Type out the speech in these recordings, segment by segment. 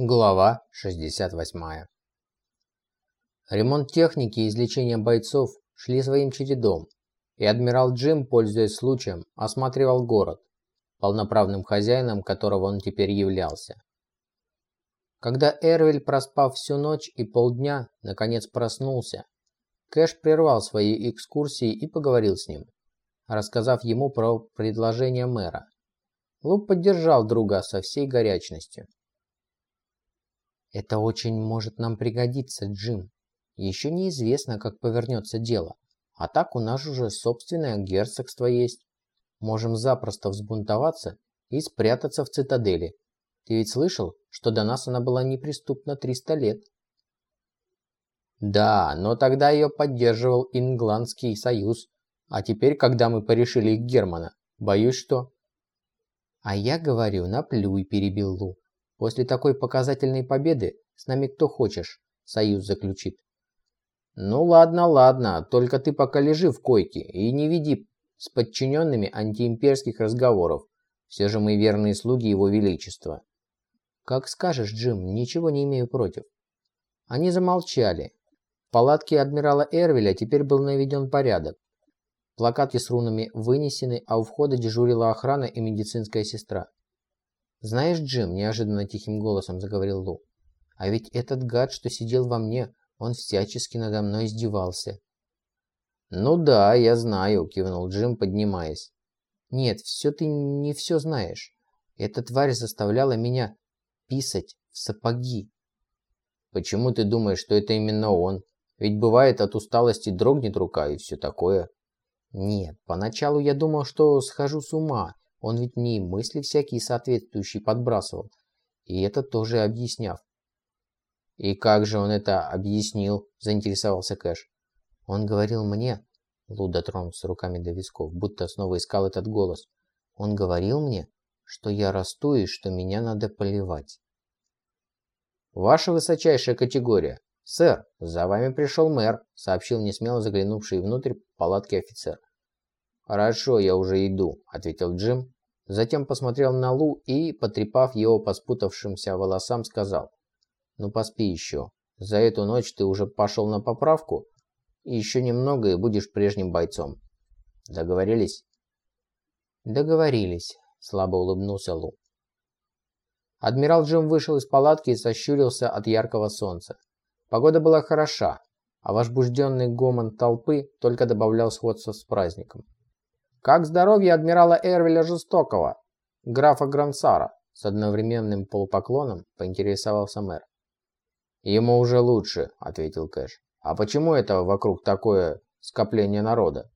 Глава 68. Ремонт техники и излечение бойцов шли своим чередом, и адмирал Джим, пользуясь случаем, осматривал город, полноправным хозяином которого он теперь являлся. Когда Эрвиль, проспав всю ночь и полдня, наконец проснулся, Кэш прервал свои экскурсии и поговорил с ним, рассказав ему про предложение мэра. Луп поддержал друга со всей горячностью. Это очень может нам пригодиться, Джим. Еще неизвестно, как повернется дело. А так у нас уже собственное герцогство есть. Можем запросто взбунтоваться и спрятаться в цитадели. Ты ведь слышал, что до нас она была неприступна 300 лет? Да, но тогда ее поддерживал Ингландский союз. А теперь, когда мы порешили их Германа, боюсь, что... А я говорю, наплюй, перебил Лу. После такой показательной победы с нами кто хочешь, союз заключит. Ну ладно, ладно, только ты пока лежи в койке и не веди с подчиненными антиимперских разговоров. Все же мы верные слуги его величества. Как скажешь, Джим, ничего не имею против. Они замолчали. В палатке адмирала Эрвеля теперь был наведен порядок. Плакаты с рунами вынесены, а у входа дежурила охрана и медицинская сестра. «Знаешь, Джим», – неожиданно тихим голосом заговорил Лу, «а ведь этот гад, что сидел во мне, он всячески надо мной издевался». «Ну да, я знаю», – кивнул Джим, поднимаясь. «Нет, все ты не все знаешь. Эта тварь заставляла меня писать в сапоги». «Почему ты думаешь, что это именно он? Ведь бывает от усталости дрогнет рука и все такое». «Нет, поначалу я думал, что схожу с ума, он ведь мне мысли всякие соответствующие подбрасывал. И это тоже объясняв. «И как же он это объяснил?» – заинтересовался Кэш. «Он говорил мне...» – Лу дотронулся руками до висков, будто снова искал этот голос. «Он говорил мне, что я расту и что меня надо поливать». «Ваша высочайшая категория. Сэр, за вами пришел мэр», – сообщил несмело заглянувший внутрь палатки офицер. «Хорошо, я уже иду», – ответил Джим. Затем посмотрел на Лу и, потрепав его по спутавшимся волосам, сказал. «Ну поспи еще. За эту ночь ты уже пошел на поправку, и еще немного и будешь прежним бойцом. Договорились?» «Договорились», – слабо улыбнулся Лу. Адмирал Джим вышел из палатки и сощурился от яркого солнца. Погода была хороша, а возбужденный гомон толпы только добавлял сходство с праздником. «Как здоровье адмирала Эрвеля Жестокого, графа Грансара?» С одновременным полупоклоном поинтересовался мэр. «Ему уже лучше», — ответил Кэш. «А почему это вокруг такое скопление народа?»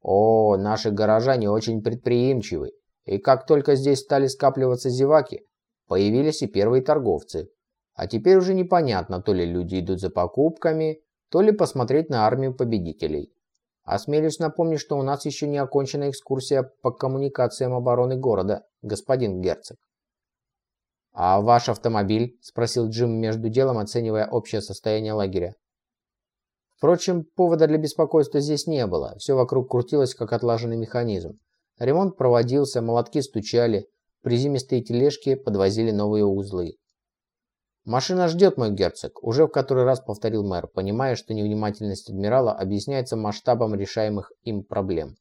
«О, наши горожане очень предприимчивы, и как только здесь стали скапливаться зеваки, появились и первые торговцы. А теперь уже непонятно, то ли люди идут за покупками, то ли посмотреть на армию победителей. Осмелюсь напомнить, что у нас еще не окончена экскурсия по коммуникациям обороны города, господин герцог. «А ваш автомобиль?» – спросил Джим между делом, оценивая общее состояние лагеря. Впрочем, повода для беспокойства здесь не было. Все вокруг крутилось, как отлаженный механизм. Ремонт проводился, молотки стучали, приземистые тележки подвозили новые узлы. «Машина ждет, мой герцог», – уже в который раз повторил мэр, понимая, что невнимательность адмирала объясняется масштабом решаемых им проблем.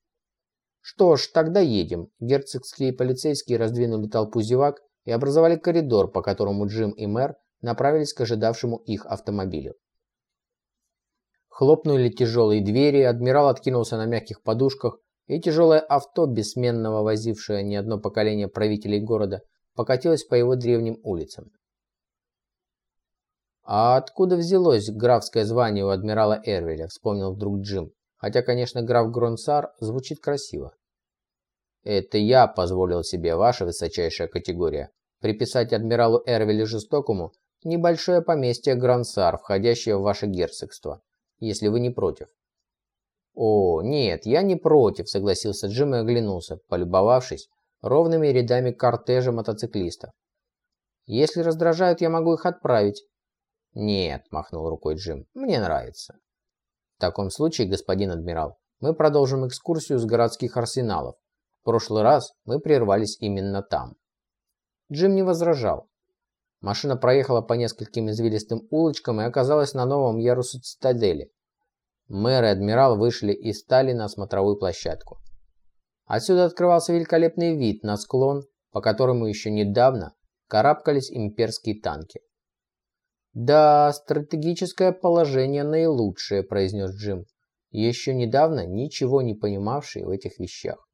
«Что ж, тогда едем». Герцогские полицейские раздвинули толпу зевак и образовали коридор, по которому Джим и мэр направились к ожидавшему их автомобилю. Хлопнули тяжелые двери, адмирал откинулся на мягких подушках, и тяжелое авто, бессменно возившее не одно поколение правителей города, покатилось по его древним улицам. «А откуда взялось графское звание у адмирала Эрвеля?» – вспомнил вдруг Джим. Хотя, конечно, граф Гронсар звучит красиво. «Это я позволил себе, ваша высочайшая категория, приписать адмиралу Эрвелю Жестокому небольшое поместье Гронсар, входящее в ваше герцогство, если вы не против». «О, нет, я не против», – согласился Джим и оглянулся, полюбовавшись ровными рядами кортежа мотоциклистов. «Если раздражают, я могу их отправить. «Нет», – махнул рукой Джим, – «мне нравится». «В таком случае, господин адмирал, мы продолжим экскурсию с городских арсеналов. В прошлый раз мы прервались именно там». Джим не возражал. Машина проехала по нескольким извилистым улочкам и оказалась на новом ярусе цитадели. Мэр и адмирал вышли и стали на смотровую площадку. Отсюда открывался великолепный вид на склон, по которому еще недавно карабкались имперские танки. «Да, стратегическое положение наилучшее», – произнес Джим, еще недавно ничего не понимавший в этих вещах.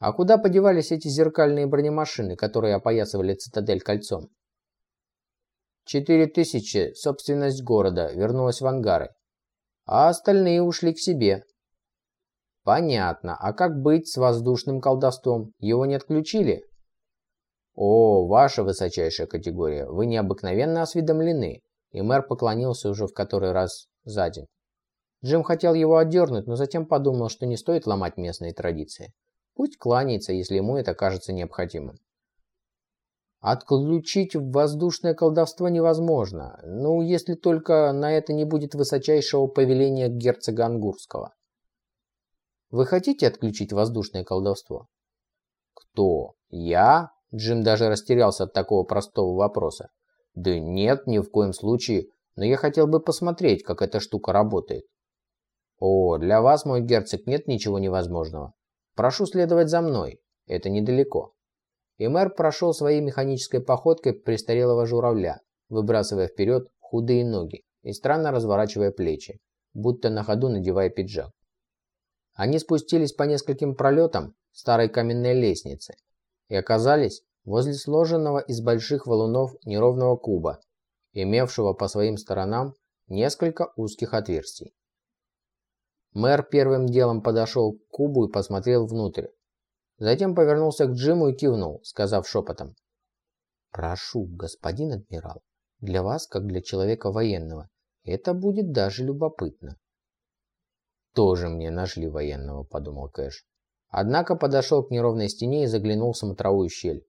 А куда подевались эти зеркальные бронемашины, которые опоясывали цитадель кольцом? Четыре тысячи, собственность города, вернулась в ангары, а остальные ушли к себе. Понятно, а как быть с воздушным колдовством? Его не отключили? «О, ваша высочайшая категория, вы необыкновенно осведомлены», и мэр поклонился уже в который раз за день. Джим хотел его отдернуть, но затем подумал, что не стоит ломать местные традиции. Пусть кланяется, если ему это кажется необходимым. Отключить воздушное колдовство невозможно, ну, если только на это не будет высочайшего повеления герцога Ангурского. Вы хотите отключить воздушное колдовство? Кто? Я? Джим даже растерялся от такого простого вопроса. «Да нет, ни в коем случае, но я хотел бы посмотреть, как эта штука работает». «О, для вас, мой герцог, нет ничего невозможного. Прошу следовать за мной, это недалеко». И мэр прошел своей механической походкой престарелого журавля, выбрасывая вперед худые ноги и странно разворачивая плечи, будто на ходу надевая пиджак. Они спустились по нескольким пролетам старой каменной лестницы, и оказались возле сложенного из больших валунов неровного куба, имевшего по своим сторонам несколько узких отверстий. Мэр первым делом подошел к кубу и посмотрел внутрь. Затем повернулся к Джиму и кивнул, сказав шепотом. «Прошу, господин адмирал, для вас, как для человека военного, это будет даже любопытно». «Тоже мне нашли военного», — подумал Кэш. Однако подошел к неровной стене и заглянул в смотровую щель.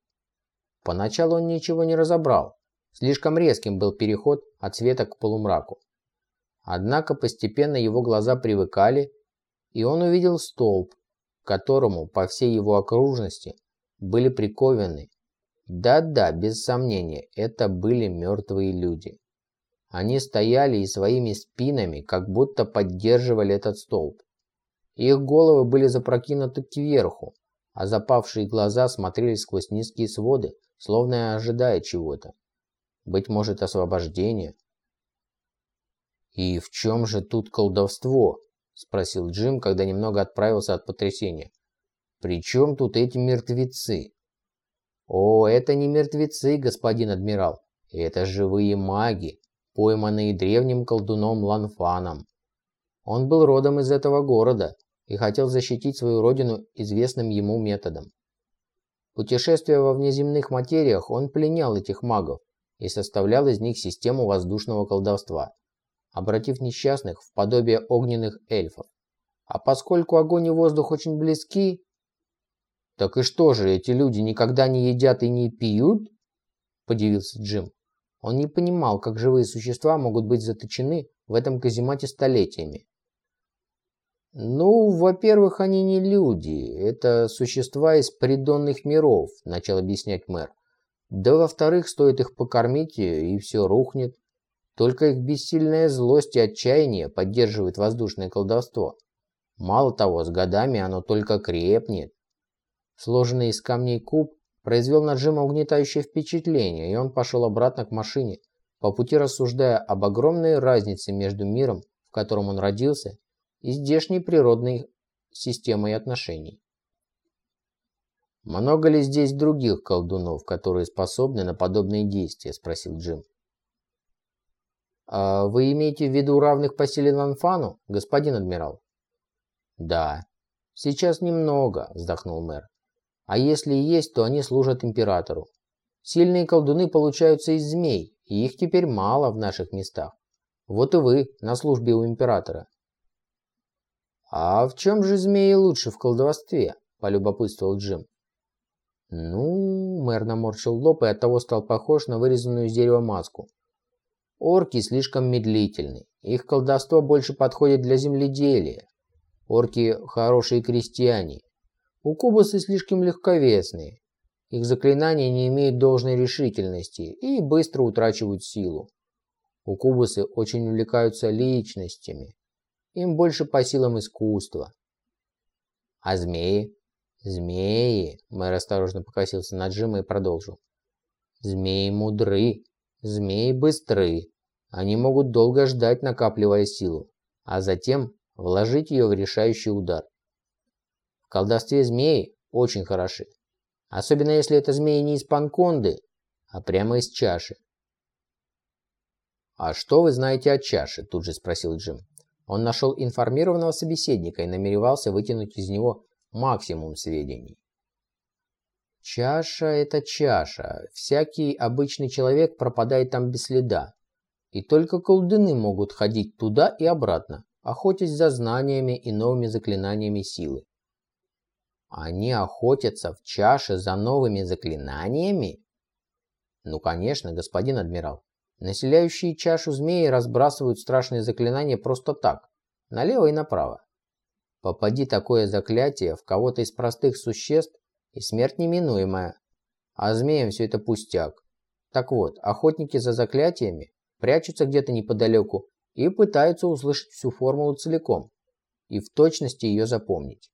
Поначалу он ничего не разобрал. Слишком резким был переход от света к полумраку. Однако постепенно его глаза привыкали, и он увидел столб, к которому по всей его окружности были прикованы. Да-да, без сомнения, это были мертвые люди. Они стояли и своими спинами как будто поддерживали этот столб. Их головы были запрокинуты кверху, а запавшие глаза смотрели сквозь низкие своды, словно ожидая чего-то. Быть может, освобождения. «И в чем же тут колдовство?» – спросил Джим, когда немного отправился от потрясения. «При чем тут эти мертвецы?» «О, это не мертвецы, господин адмирал. Это живые маги, пойманные древним колдуном Ланфаном. Он был родом из этого города и хотел защитить свою родину известным ему методом. Путешествуя во внеземных материях, он пленял этих магов и составлял из них систему воздушного колдовства, обратив несчастных в подобие огненных эльфов. А поскольку огонь и воздух очень близки... «Так и что же, эти люди никогда не едят и не пьют?» – подивился Джим. Он не понимал, как живые существа могут быть заточены в этом каземате столетиями. «Ну, во-первых, они не люди. Это существа из придонных миров», – начал объяснять мэр. «Да, во-вторых, стоит их покормить, и все рухнет. Только их бессильная злость и отчаяние поддерживают воздушное колдовство. Мало того, с годами оно только крепнет». Сложенный из камней куб произвел на Джима угнетающее впечатление, и он пошел обратно к машине, по пути рассуждая об огромной разнице между миром, в котором он родился, и здешней природной системой отношений. «Много ли здесь других колдунов, которые способны на подобные действия?» – спросил Джим. «А «Вы имеете в виду равных по силе Ланфану, господин адмирал?» «Да. Сейчас немного», – вздохнул мэр. «А если и есть, то они служат императору. Сильные колдуны получаются из змей, и их теперь мало в наших местах. Вот и вы на службе у императора. «А в чем же змеи лучше в колдовстве?» – полюбопытствовал Джим. «Ну...» – мэр наморщил лоб и оттого стал похож на вырезанную из дерева маску. «Орки слишком медлительны. Их колдовство больше подходит для земледелия. Орки – хорошие крестьяне. У кубусы слишком легковесные. Их заклинания не имеют должной решительности и быстро утрачивают силу. Укубусы очень увлекаются личностями. Им больше по силам искусства. А змеи? Змеи, мэр осторожно покосился на Джима и продолжил. Змеи мудры, змеи быстры. Они могут долго ждать, накапливая силу, а затем вложить ее в решающий удар. В колдовстве змеи очень хороши. Особенно если это змеи не из панконды, а прямо из чаши. «А что вы знаете о чаше?» – тут же спросил Джим. Он нашел информированного собеседника и намеревался вытянуть из него максимум сведений. Чаша – это чаша. Всякий обычный человек пропадает там без следа. И только колдуны могут ходить туда и обратно, охотясь за знаниями и новыми заклинаниями силы. Они охотятся в чаше за новыми заклинаниями? Ну, конечно, господин адмирал. Населяющие чашу змеи разбрасывают страшные заклинания просто так, налево и направо. Попади такое заклятие в кого-то из простых существ, и смерть неминуемая. А змеям все это пустяк. Так вот, охотники за заклятиями прячутся где-то неподалеку и пытаются услышать всю формулу целиком и в точности ее запомнить.